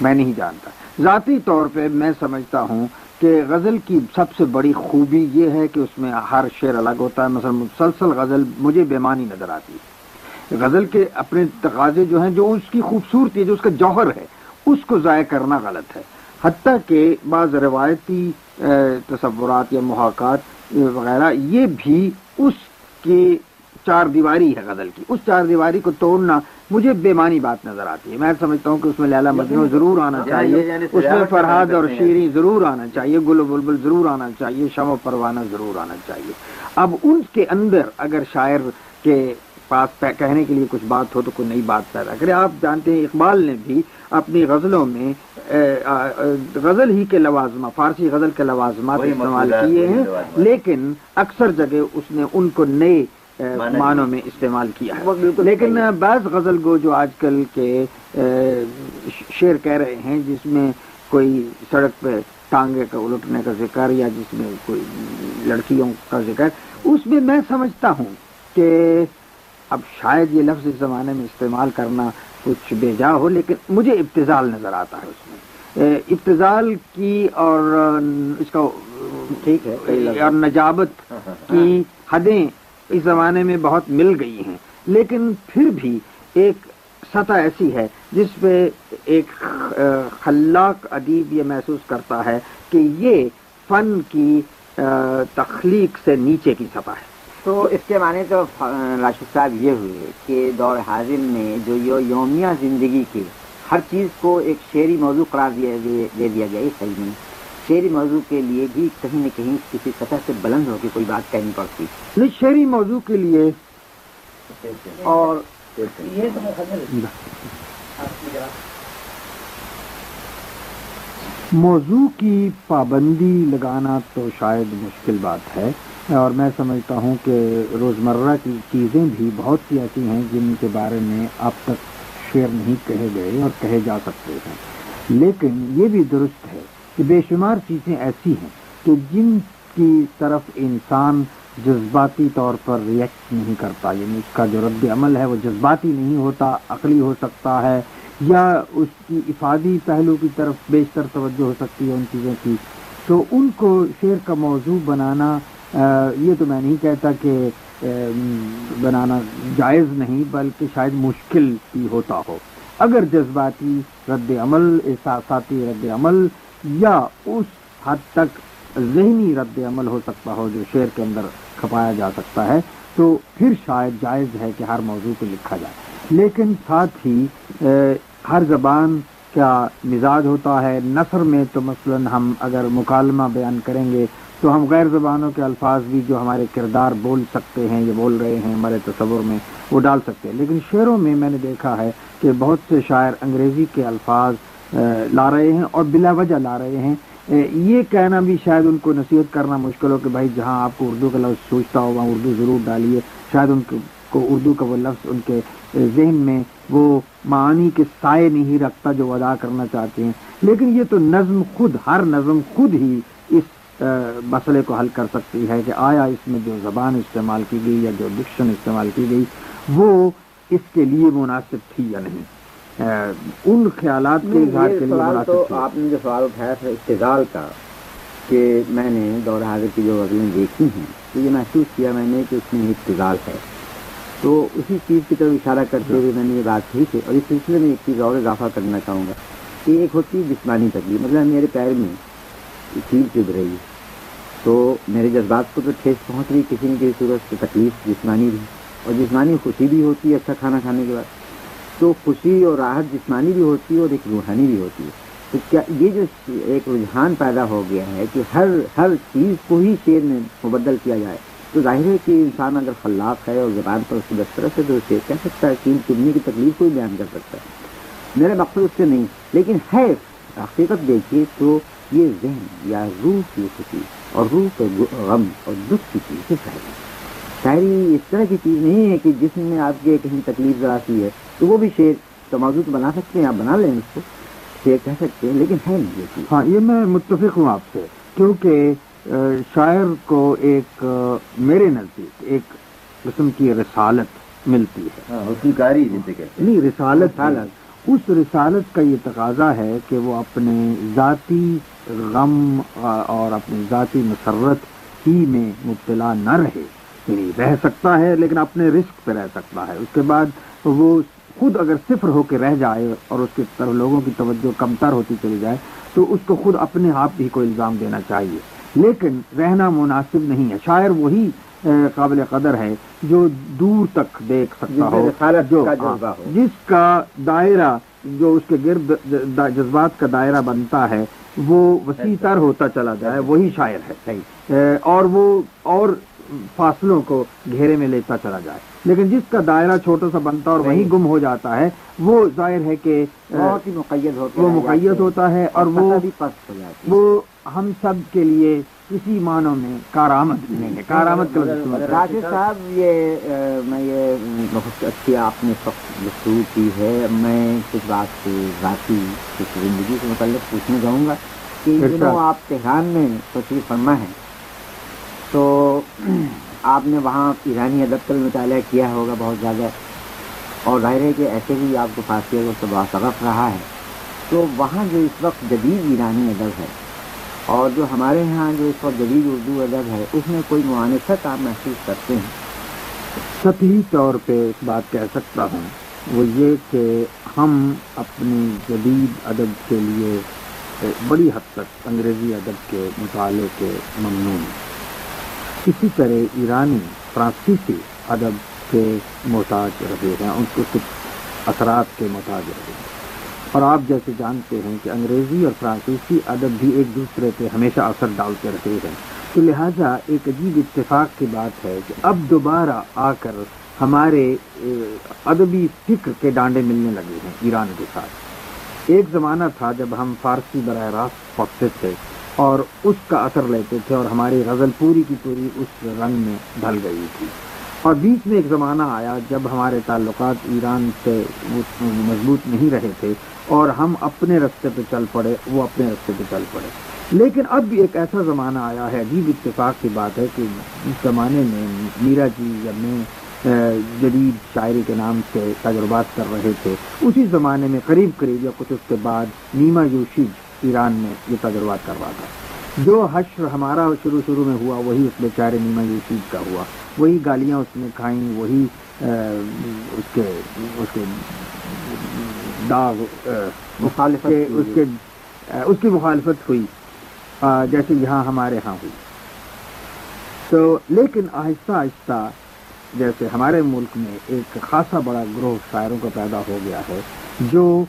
میں نہیں جانتا۔ ذاتی طور پہ میں سمجھتا ہوں کہ غزل کی سب سے بڑی خوبی یہ ہے کہ اس میں ہر شعر الگ ہوتا ہے۔ مثلا مسلسل غزل مجھے بیمانی نظر آتی ہے۔ غزل کے اپنے تقاضے جو ہیں، جو اس کی خوبصورتی ہے، جو اس کا جوہر ہے، اس کو ضائع کرنا غلط ہے۔ حتیٰ کہ بعض روایتی تصورات یا محاقات وغیرہ، یہ بھی اس کی چار دیواری ہے غزل کی۔ اس چار دیواری کو توڑنا مجھے بےمانی بات نظر آتی ہے۔ میں سمجھتا ہوں کہ اس میں لیلا مجنو ضرور آنا یعنی چاہیے۔ یعنی اس میں فرحاد اور شیریں ضرور آنا چاہیے گل و بلبل ضرور آنا چاہیے شم و پروانہ ضرور آنا چاہیے۔ اب ان کے اندر اگر شاعر کے پاس کہنے کے لیے کچھ بات ہو تو کوئی نئی بات پیدا کرے۔ آپ جانتے ہیں اقبال نے بھی اپنی غزلوں میں غزل ہی کے لوازمہ فارسی غزل کے لوازمات استعمال کیے ہیں۔ لیکن اکثر جگہ اس نے ان کو نئے معنوں میں استعمال کیا ہے۔ لیکن بعض غزل گو جو آج کل کے شعر کہہ رہے ہیں جس میں کوئی سڑک پہ ٹانگے کا الٹنے کا ذکر یا جس میں کوئی لڑکیوں کا ذکر اس میں میں سمجھتا ہوں کہ اب شاید یہ لفظ اس زمانے میں استعمال کرنا کچھ بے جا ہو لیکن مجھے ابتزال نظر آتا ہے اس میں۔ ابتزال کی اور اس کا ٹھیک ہے اور نجابت ہاں، ہاں، ہاں۔ کی حدیں اس زمانے میں بہت مل گئی ہیں۔ لیکن پھر بھی ایک سطح ایسی ہے جس پہ ایک خلاق ادیب یہ محسوس کرتا ہے کہ یہ فن کی تخلیق سے نیچے کی سطح ہے۔ تو اس کے معنی تو راشد صاحب یہ ہوئے کہ دور حاضر میں جو یومیہ زندگی کے ہر چیز کو ایک شعری موضوع قرار دیا، دے دیا گیا اس صحیح میں شعری موضوع کے لیے بھی کہیں نہ کہیں کسی سطح سے بلند ہو کے کوئی بات کہنی پڑتی۔ نہیں شعری موضوع کے لیے اور موضوع کی پابندی لگانا تو شاید مشکل بات ہے اور میں سمجھتا ہوں کہ روزمرہ کی چیزیں بھی بہت سی ایسی ہیں جن کے بارے میں اب تک شعر نہیں کہے گئے اور کہے جا سکتے ہیں۔ لیکن یہ بھی درست ہے کہ بے شمار چیزیں ایسی ہیں کہ جن کی طرف انسان جذباتی طور پر ریئیکٹ نہیں کرتا یعنی اس کا جو رد عمل ہے وہ جذباتی نہیں ہوتا، عقلی ہو سکتا ہے، یا اس کی افادی پہلو کی طرف بیشتر توجہ ہو سکتی ہے ان چیزوں کی۔ تو ان کو شعر کا موضوع بنانا یہ تو میں نہیں کہتا کہ بنانا جائز نہیں، بلکہ شاید مشکل بھی ہوتا ہو۔ اگر جذباتی رد عمل، احساساتی رد عمل یا اس حد تک ذہنی رد عمل ہو سکتا ہو جو شعر کے اندر کھپایا جا سکتا ہے، تو پھر شاید جائز ہے کہ ہر موضوع کو لکھا جائے۔ لیکن ساتھ ہی ہر زبان کا مزاج ہوتا ہے۔ نثر میں تو مثلا ہم اگر مکالمہ بیان کریں گے، تو ہم غیر زبانوں کے الفاظ بھی جو ہمارے کردار بول سکتے ہیں، یا بول رہے ہیں ہمارے تصور میں، وہ ڈال سکتے ہیں۔ لیکن شعروں میں میں نے دیکھا ہے کہ بہت سے شاعر انگریزی کے الفاظ لا رہے ہیں اور بلا وجہ لا رہے ہیں۔ یہ کہنا بھی شاید ان کو نصیحت کرنا مشکل ہو کہ بھائی جہاں آپ کو اردو کا لفظ سوچتا ہو، وہاں اردو ضرور ڈالیے۔ شاید ان کو اردو کا وہ لفظ ان کے ذہن میں وہ معانی کے سائے نہیں رکھتا جو ادا کرنا چاہتے ہیں۔ لیکن یہ تو نظم خود، ہر نظم خود ہی اس مسئلے کو حل کر سکتی ہے کہ آیا اس میں جو زبان استعمال کی گئی یا جو ڈکشن استعمال کی گئی، وہ اس کے لیے مناسب تھی یا نہیں۔ ان خیالات کے اظہار کے لیے تو آپ نے جو سوال اٹھایا تھا استدال کا کہ میں نے دور حاضر کی جو غزلیں دیکھی ہیں تو یہ محسوس کیا میں نے کہ اس میں استدال ہے۔ تو اسی چیز کی طرف اشارہ کرتے ہوئے میں نے یہ بات کہی تھی اور اس سلسلے میں ایک چیز اور اضافہ کرنا چاہوں گا کہ ایک ہوتی ہے جسمانی تکلیف مطلب میرے پیر میں کھیل چبھ رہی ہے۔ تو میرے جذبات کو تو ٹھیس پہنچ رہی کسی نہ کسی صورت سے تکلیف جسمانی بھی اور جسمانی خوشی بھی ہوتی ہے اچھا کھانا کھانے کے بعد۔ تو خوشی اور راحت جسمانی بھی ہوتی ہے اور ایک روحانی بھی ہوتی ہے۔ تو کیا یہ جو ایک رجحان پیدا ہو گیا ہے کہ ہر ہر چیز کو ہی شعر میں مبدل کیا جائے۔ تو ظاہر ہے کہ انسان اگر خلاق ہے اور زبان پر اس کی دسترس ہے تو شعر کہہ سکتا ہے کہ چننے کی تکلیف کو بھی بیان کر سکتا ہے۔ میرا مقصد اس سے نہیں، لیکن ہے، حقیقت دیکھیے تو یہ ذہن یا روح کی خوشی اور روح کے غم اور دکھ کی چیز سے شاعری شاعری اس طرح کی چیز نہیں ہے کہ جسم میں آپ کے کہیں تکلیف ذرا سی ہے۔ تو وہ بھی شعر تو موضوع تو بنا سکتے ہیں آپ بنا لیں اس کو۔ شعر کہہ سکتے ہیں لیکن ہے نہیں یہ ہاں یہ میں متفق ہوں آپ سے کیونکہ شاعر کو ایک میرے نزدیک ایک قسم کی رسالت ملتی ہے۔ ہاں، نہیں رسالت اس رسالت کا یہ تقاضا ہے کہ وہ اپنے ذاتی غم اور اپنی ذاتی مسرت ہی میں مبتلا نہ رہے۔ یعنی رہ سکتا ہے لیکن اپنے رسک پہ رہ سکتا ہے۔ اس کے بعد وہ خود اگر صفر ہو کے رہ جائے اور اس کی طرف لوگوں کی توجہ کم تر ہوتی چلی جائے تو اس کو خود اپنے آپ ہی کو الزام دینا چاہیے۔ لیکن رہنا مناسب نہیں ہے۔ شاعر وہی قابل قدر ہے جو دور تک دیکھ سکتا ہو۔ جو جس کا دائرہ جو اس کے گرد جذبات کا دائرہ بنتا ہے وہ وسیع تر ہوتا چلا جائے۔ وہی شاعر ہے۔ اور وہ اور فاصلوں کو گھیرے میں لیتا چلا جائے۔ لیکن جس کا دائرہ چھوٹا سا بنتا اور وہیں گم ہو جاتا ہے وہ ظاہر ہے کہ بہت ہی مقید ہوتا وہ مقید ہوتا ہے اور وہ وہ ہم سب کے لیے کسی معنوں میں کارآمد نہیں ہے۔ کارآمد راشد صاحب یہ میں یہ بہت اچھی آپ نے گفتگو کی ہے۔ میں کچھ بات ذاتی کچھ زندگی سے متعلق پوچھنے جاؤں گا کہ آپ تہران میں تشریف فرما ہے تو آپ نے وہاں ایرانی ادب کا بھی مطالعہ کیا ہوگا بہت زیادہ۔ اور ظاہر ہے کہ ایسے بھی آپ کو فارسی ادب سے بہت سبق رہا ہے۔ تو وہاں جو اس وقت جدید ایرانی ادب ہے اور جو ہمارے ہاں جو اس وقت جدید اردو ادب ہے، اس میں کوئی معانست آپ محسوس کرتے ہیں؟ سطحی طور پہ ایک بات کہہ سکتا ہوں۔ وہ یہ کہ ہم اپنی جدید ادب کے لیے بڑی حد تک انگریزی ادب کے مطالعے کے ممنوع ہیں۔ اسی طرح ایرانی فرانسیسی ادب کے محتاج رہے ہیں، ان کے کچھ اثرات کے محتاج رہے ہیں۔ اور آپ جیسے جانتے ہیں کہ انگریزی اور فرانسیسی ادب بھی ایک دوسرے پہ ہمیشہ اثر ڈالتے رہے ہیں۔ تو لہٰذا ایک عجیب اتفاق کی بات ہے کہ اب دوبارہ آ کر ہمارے ادبی فکر کے ڈانڈے ملنے لگے ہیں ایران کے ساتھ۔ ایک زمانہ تھا جب ہم فارسی براہ راست پڑھتے تھے۔ اور اس کا اثر لیتے تھے اور ہماری غزل پوری کی پوری اس رنگ میں ڈھل گئی تھی۔ اور بیچ میں ایک زمانہ آیا جب ہمارے تعلقات ایران سے مضبوط نہیں رہے تھے اور ہم اپنے رستے پہ چل پڑے، وہ اپنے رستے پہ چل پڑے۔ لیکن اب بھی ایک ایسا زمانہ آیا ہے، عجیب اتفاق کی بات ہے کہ اس زمانے میں میرا جی یا میں جدید شاعری کے نام سے تجربات کر رہے تھے۔ اسی زمانے میں قریب قریب یا کچھ اس کے بعد نیما یوشیج ایران میں یہ تجربات کر رہا تھا۔ جو حشر ہمارا شروع شروع میں ہوا وہی اس بیچارے نیما یوسیف کا ہوا۔ وہی گالیاں اس نے کھائیں وہی اس کے اس کے داغ مخالفت اس کے اس کی مخالفت ہوئی۔ جیسے یہاں ہمارے ہاں ہوئی۔ تو لیکن آہستہ آہستہ جیسے ہمارے ملک میں ایک خاصا بڑا گروہ شاعروں کا پیدا ہو گیا ہے جو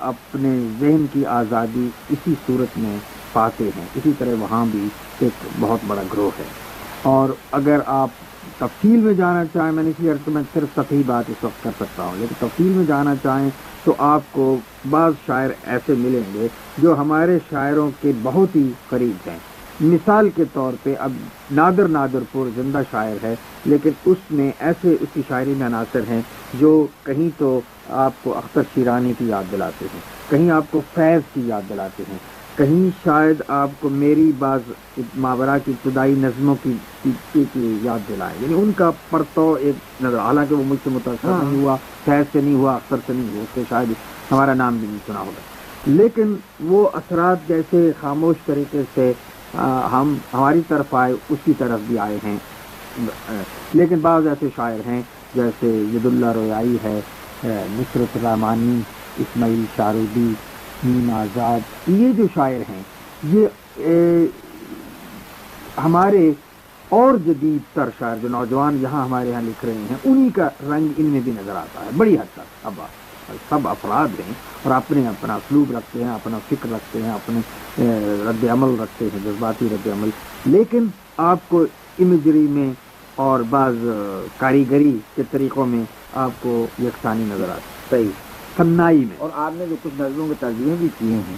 اپنے ذہن کی آزادی اسی صورت میں پاتے ہیں۔ اسی طرح وہاں بھی ایک بہت بڑا گروہ ہے۔ اور اگر آپ تفصیل میں جانا چاہیں، میں نے اسی لیے میں صرف سطحی بات اس وقت کر سکتا ہوں۔ لیکن تفصیل میں جانا چاہیں تو آپ کو بعض شاعر ایسے ملیں گے جو ہمارے شاعروں کے بہت ہی قریب ہیں۔ مثال کے طور پہ اب نادر نادر پور زندہ شاعر ہے لیکن اس میں ایسے اس کی شاعری میں عناصر ہیں جو کہیں تو آپ کو اختر شیرانی کی یاد دلاتے ہیں کہیں آپ کو فیض کی یاد دلاتے ہیں کہیں شاید آپ کو میری بعض ماورا کی ابتدائی نظموں کی کی یاد دلائے یعنی ان کا پرتو ایک نظر حالانکہ وہ مجھ سے متاثر ہاں۔ نہیں ہوا فیض سے نہیں ہوا اختر سے نہیں ہوا اس سے شاید ہمارا نام بھی نہیں سنا ہوگا لیکن وہ اثرات جیسے خاموش طریقے سے ہم ہماری طرف آئے اس کی طرف بھی آئے ہیں۔ لیکن بعض ایسے شاعر ہیں، جیسے ید اللہ رویائی ہے نصرت رحمانی اسماعیل شارودی نیم آزاد، یہ جو شاعر ہیں، یہ ہمارے اور جدید تر شاعر جو نوجوان یہاں ہمارے یہاں لکھ رہے ہیں، انہی کا رنگ ان میں بھی نظر آتا ہے، بڑی حد تک، اب سب افراد ہیں اور اپنے اپنا اسلوب رکھتے ہیں اپنا فکر رکھتے ہیں اپنے رد عمل رکھتے ہیں جذباتی رد عمل۔ لیکن آپ کو امیجری میں اور بعض کاریگری کے طریقوں میں آپ کو یکسانی نظر آتی صحیح۔ سنائی میں۔ اور آپ نے جو کچھ نظروں کے ترجمے بھی کیے ہیں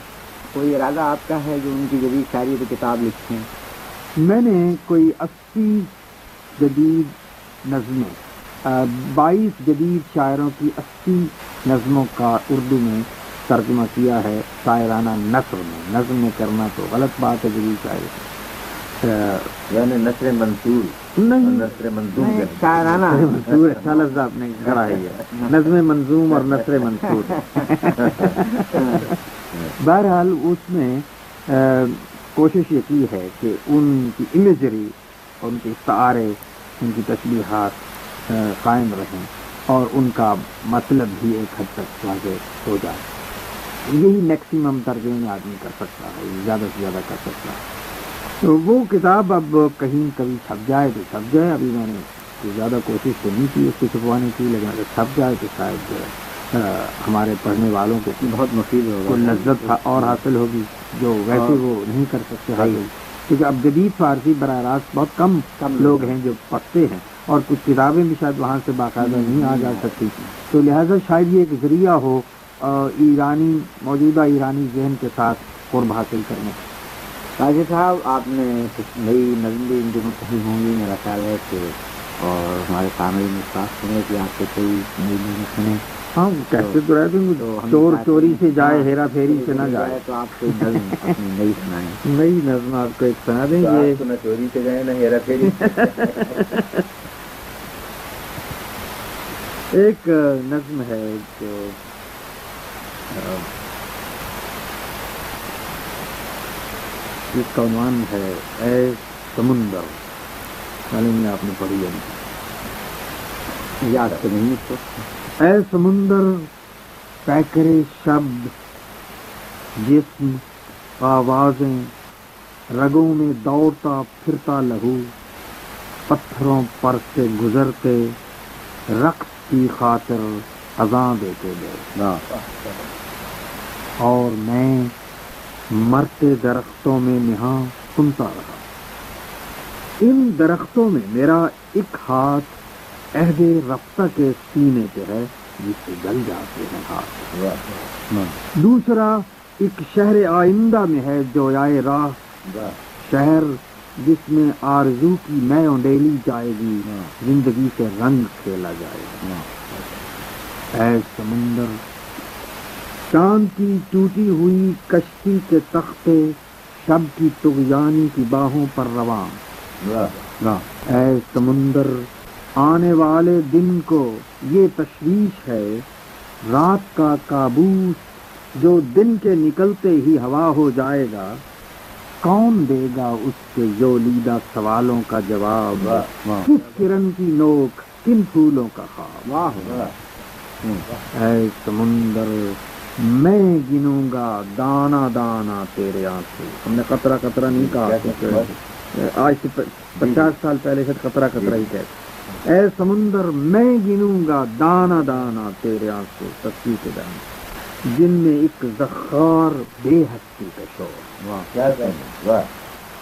کوئی ارادہ آپ کا ہے جو ان کی جدید شاعری کی کتاب لکھی ہیں؟ میں نے کوئی اسی جدید نظمیں بائیس جدید شاعروں کی اسی نظموں کا اردو میں ترجمہ کیا ہے شاعرانہ نثر میں۔ نظم میں کرنا تو غلط بات ہے جدید شاعری۔ یعنی نثر منصور۔ نہیں نثر منظوم نہیں، کہتے ہیں۔ شاعرانہ منصور۔ اچھا لفظ آپ نے گڑا ہے۔ یہ نظم منظوم اور نثر منصور۔ بہرحال اس میں کوشش یہ کی ہے کہ ان کی امیجری ان کے استعارے ان کی تشبیہات قائم رہیں۔ اور ان کا مطلب بھی ایک حد تک واضح ہو جائے۔ یہی میکسیمم درجے میں آدمی کر سکتا ہے زیادہ سے زیادہ کر سکتا ہے۔ تو وہ کتاب اب کہیں کبھی چھپ جائے تو چھپ جائے۔ ابھی میں نے زیادہ کوشش تو نہیں کی اس کو چھپوانے کی لیکن اگر چھپ جائے تو شاید ہمارے پڑھنے والوں کو بہت مفید ہوگا۔ لذت اور حاصل ہوگی جو ویسے وہ نہیں کر سکتے۔ حاصل کیونکہ اب جدید فارسی براہ راست بہت کم کم لوگ ہیں جو پڑھتے ہیں۔ اور کچھ کتابیں بھی شاید وہاں سے باقاعدہ نہیں آ جا سکتی۔ تو لہذا شاید یہ ایک ذریعہ ہو ایرانی موجودہ ایرانی ذہن کے ساتھ قرب حاصل کرنے۔ کا تاجر صاحب آپ نے کچھ نئی نظم بھی ان دنوں کہی ہوں گی میرا خیال ہے کہ اور ہمارے میں صاف سنے کہ آپ سے کوئی نئی نظم سنے ہاں کہتے تو رہتے ہیں چور چوری سے جائے ہاں، ہیرا پھیری سے نہ جائے۔ تو آپ کوئی نظم اپنی نئی سنائیں۔ نئی نظم آپ کو ایک سنا دیں گے۔ نہ چوری سے گئے نہ ہیرا پھیری۔ ایک نظم ہے جو آ، جس کا عنوان ہے اے سمندر۔ معلوم نہیں آپ نے پڑھی ہے۔ یاد تو نہیں اس کو۔ اے سمندر پیکرے شبد جسم آوازیں رگوں میں دوڑتا پھرتا لہو پتھروں پر سے گزرتے رقص کی خاطر اذاں دیتے گئے اور میں مرتے درختوں میں نہاں سنتا رہا۔ ان درختوں میں میرا ایک ہاتھ عہد رفتہ کے سینے پہ ہے، جس سے جل جاتے ہیں ہاتھ۔ دوسرا، ایک شہر آئندہ میں ہے جو آئے راہ، شہر جس میں آرزو کی میں اونڈیلی جائے گی زندگی سے رنگ کھیلا جائے گا۔ اے سمندر چاند کی ٹوٹی ہوئی کشتی کے تختے شب کی تغیانی کی باہوں پر رواں۔ اے سمندر آنے والے دن کو یہ تشویش ہے رات کا کابوس جو دن کے نکلتے ہی ہوا ہو جائے گا۔ کون دے گا اس کے یولیدہ سوالوں کا جواب؟ کس کرن کی نوک کن پھولوں کا خواب؟ واہ اے سمندر میں گنوں گا دانا دانا تیرے آنسو۔ ہم نے قطرہ قطرہ نہیں کہا آج سے پچاس سال پہلے سے قطرہ قطرہ ہی کہتے اے سمندر میں گنوں گا دانا دانا تیرے آنسو۔ تصویر کے دانا جن میں ایک زخار بے ہستی کا شور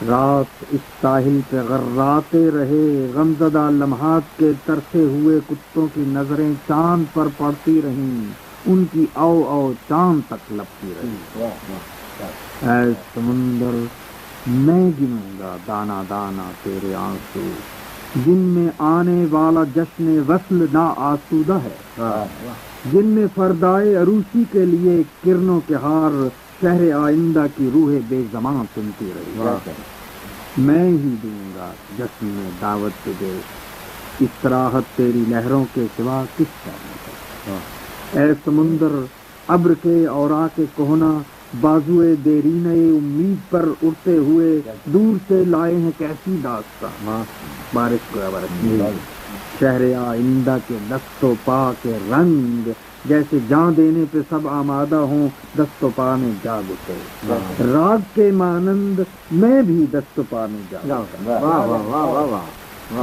رات اس ساحل پہ غراتے رہے غمزدہ لمحات کے ترسے ہوئے کتوں کی نظریں چاند پر پڑتی رہیں ان کی او او چاند تک لپتی رہی اے سمندر میں گنوں گا دانا دانا تیرے آنسو جن میں آنے والا جشن وصل نا آسودہ ہے جن میں فردائے عروسی کے لیے کرنوں کے ہار شہر آئندہ کی روح بے زماں سنتی رہی۔ میں ہی دوں گا جشن میں دعوت تجھے۔ استراحت تیری لہروں کے سوا کس کا اے سمندر، ابر کے اور آ کے کوہنا بازوئے دیرینہ امید پر اڑتے ہوئے دور سے لائے ہیں کیسی داستان۔ بارش کو شہر آئندہ کے دست و پا کے رنگ جیسے جان دینے پہ سب آمادہ ہوں دست و پا میں جاگ اٹھے۔ راگ کے مانند میں بھی دست و پا میں جاگ۔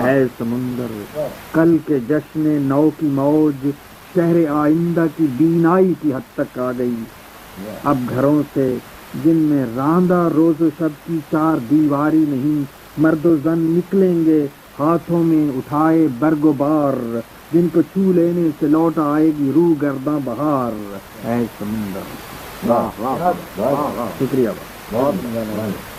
اے سمندر کل کے جشن نو کی موج شہر آئندہ کی بینائی کی حد تک آ گئی۔ اب گھروں سے جن میں راندہ روز و شب کی چار دیواری نہیں مرد و زن نکلیں گے ہاتھوں میں اٹھائے برگ و بار جن کو چھو لینے سے لوٹ آئے گی روح گرداں بہار اے سمندر شکریہ بھائی بہت